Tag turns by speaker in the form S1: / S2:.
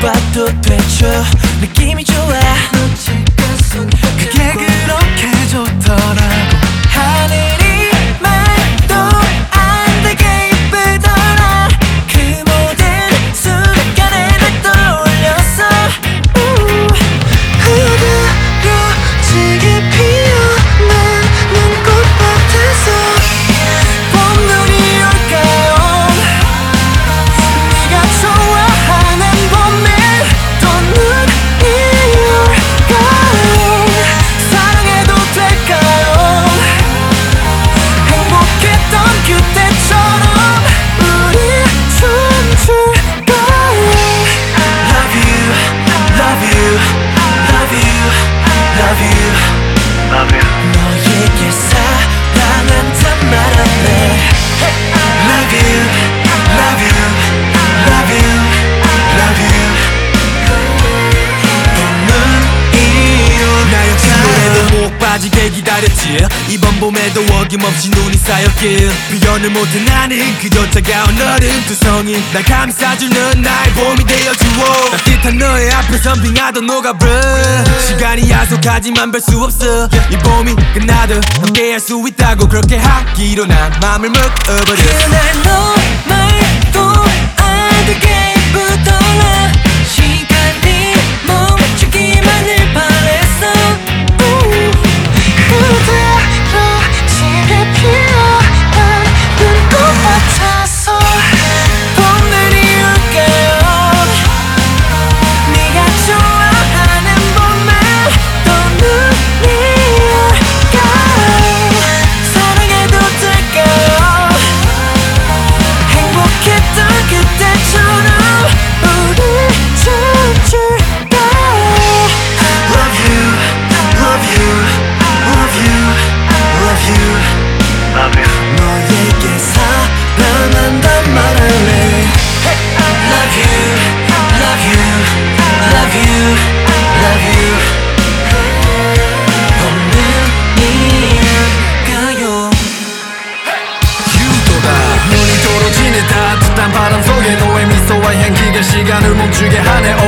S1: 봐도 되죠? 느낌이 좋아. 그게 그렇게 좋더라. 이번 봄에도 어김없이 눈이 쌓였길 표현을 못해 나는 그저 차가운 얼음 두성이 날 감싸주는 나의 봄이 되어주오. 따뜻한 너의 앞에 선빙하던 노가불. 시간이 야속하지만 별 수 없어. 이 봄이 끝나도 함께할 수 있다고 그렇게 하기로 난 마음을 묶어버려. 그날 너 주게
S2: 하네